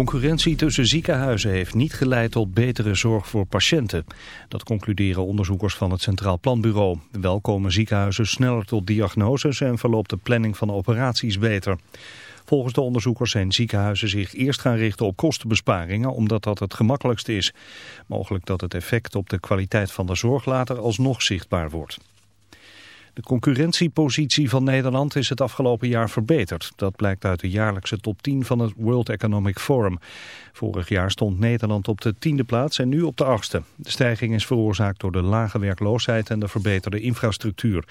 Concurrentie tussen ziekenhuizen heeft niet geleid tot betere zorg voor patiënten. Dat concluderen onderzoekers van het Centraal Planbureau. Wel komen ziekenhuizen sneller tot diagnoses en verloopt de planning van operaties beter. Volgens de onderzoekers zijn ziekenhuizen zich eerst gaan richten op kostenbesparingen, omdat dat het gemakkelijkst is. Mogelijk dat het effect op de kwaliteit van de zorg later alsnog zichtbaar wordt. De concurrentiepositie van Nederland is het afgelopen jaar verbeterd. Dat blijkt uit de jaarlijkse top 10 van het World Economic Forum. Vorig jaar stond Nederland op de tiende plaats en nu op de achtste. De stijging is veroorzaakt door de lage werkloosheid en de verbeterde infrastructuur.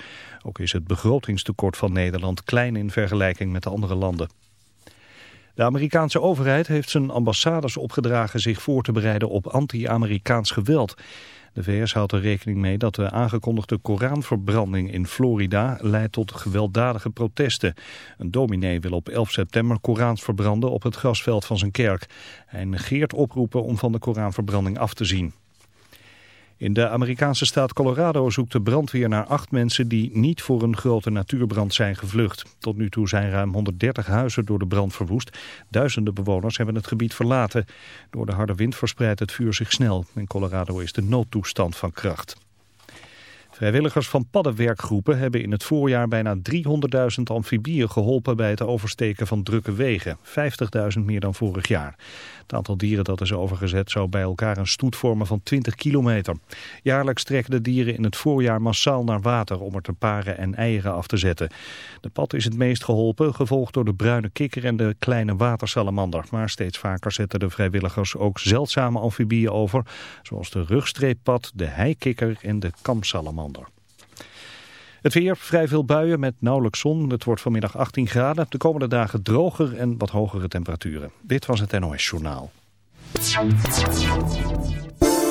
Ook is het begrotingstekort van Nederland klein in vergelijking met de andere landen. De Amerikaanse overheid heeft zijn ambassades opgedragen zich voor te bereiden op anti-Amerikaans geweld. De VS houdt er rekening mee dat de aangekondigde Koranverbranding in Florida leidt tot gewelddadige protesten. Een dominee wil op 11 september Korans verbranden op het grasveld van zijn kerk. Hij negeert oproepen om van de Koranverbranding af te zien. In de Amerikaanse staat Colorado zoekt de brandweer naar acht mensen die niet voor een grote natuurbrand zijn gevlucht. Tot nu toe zijn ruim 130 huizen door de brand verwoest. Duizenden bewoners hebben het gebied verlaten. Door de harde wind verspreidt het vuur zich snel. In Colorado is de noodtoestand van kracht. Vrijwilligers van paddenwerkgroepen hebben in het voorjaar bijna 300.000 amfibieën geholpen bij het oversteken van drukke wegen. 50.000 meer dan vorig jaar. Het aantal dieren dat is overgezet zou bij elkaar een stoet vormen van 20 kilometer. Jaarlijks trekken de dieren in het voorjaar massaal naar water om er te paren en eieren af te zetten. De pad is het meest geholpen, gevolgd door de bruine kikker en de kleine watersalamander. Maar steeds vaker zetten de vrijwilligers ook zeldzame amfibieën over, zoals de rugstreeppad, de heikikker en de kamsalamander. Het weer, vrij veel buien met nauwelijks zon. Het wordt vanmiddag 18 graden. De komende dagen droger en wat hogere temperaturen. Dit was het NOS Journaal.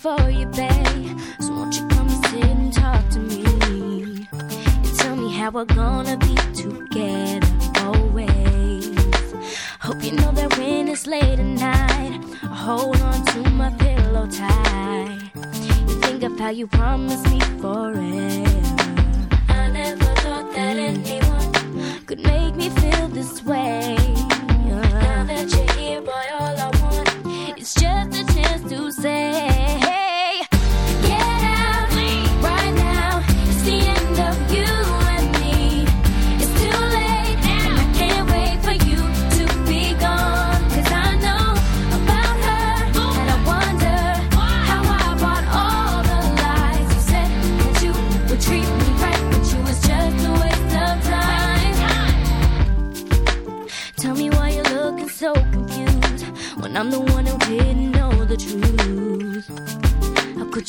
for you, babe. So won't you come and sit and talk to me? And tell me how we're gonna be together always. Hope you know that when it's late at night, I hold on to my pillow tight. And think of how you promised me forever. I never thought that anyone could make me feel this way. Now that you're here, boy, all I want is just a chance to say.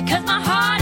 because my heart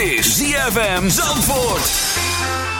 is ZFM Zandvoort.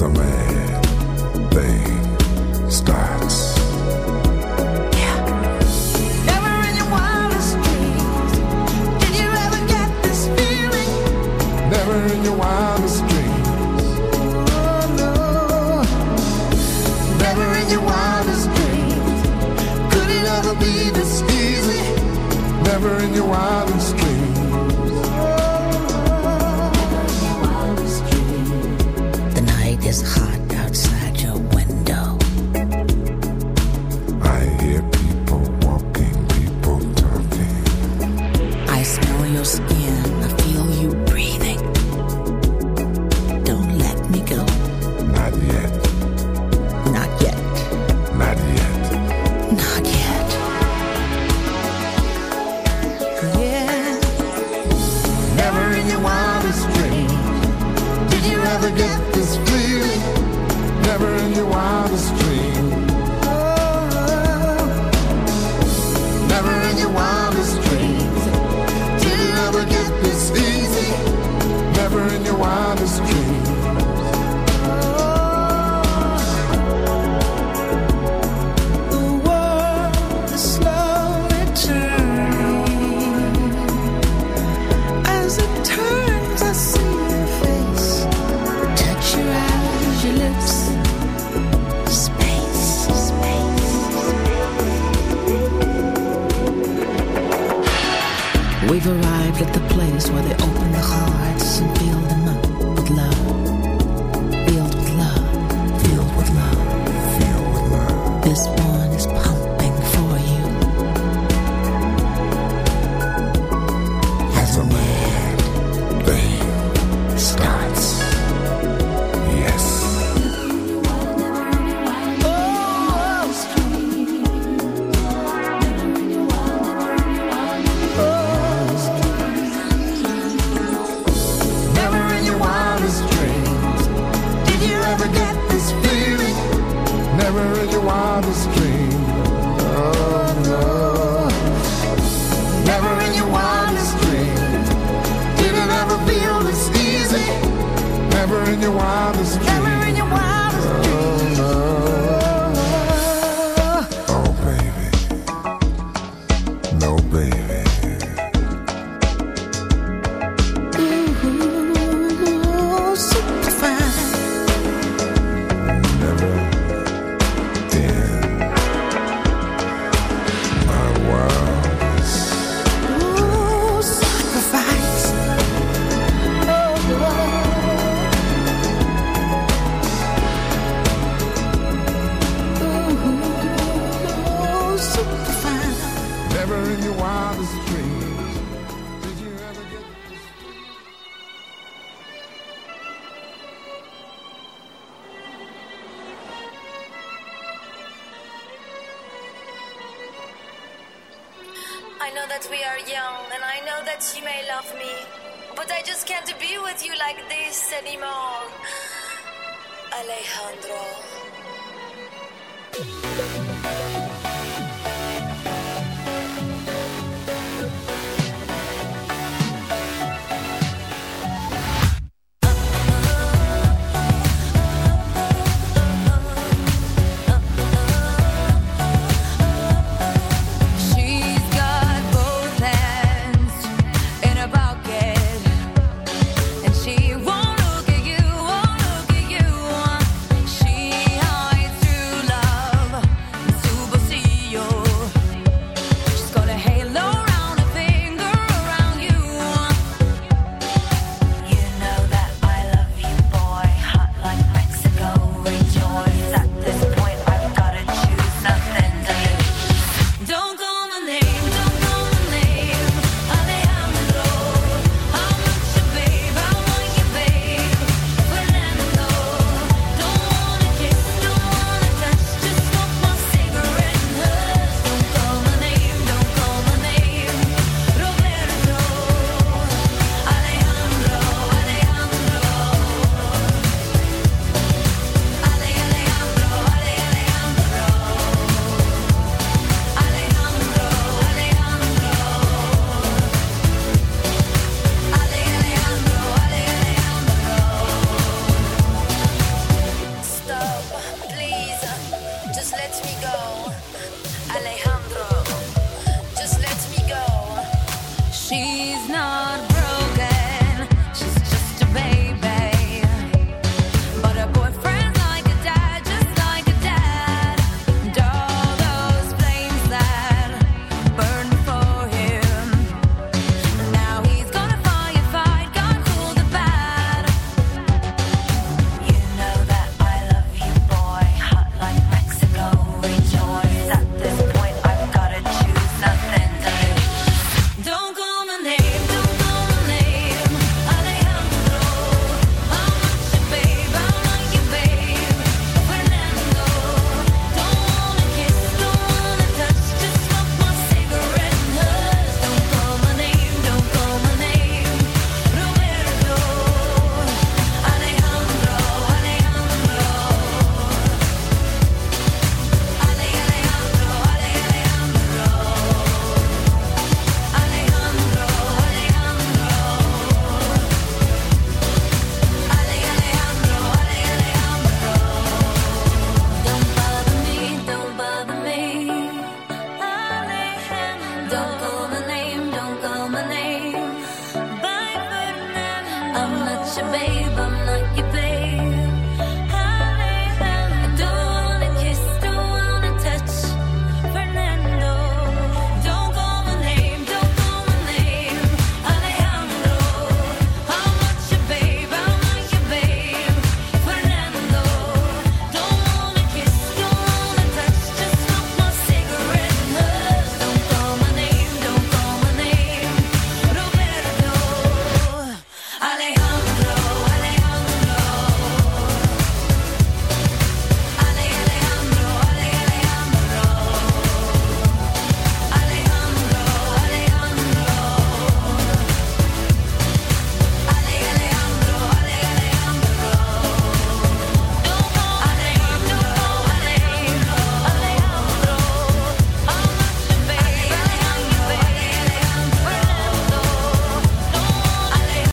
It's a mad thing starts. in your wildest dreams. Oh, no. Never in your wildest dreams. Could it ever be this easy? Never in your wildest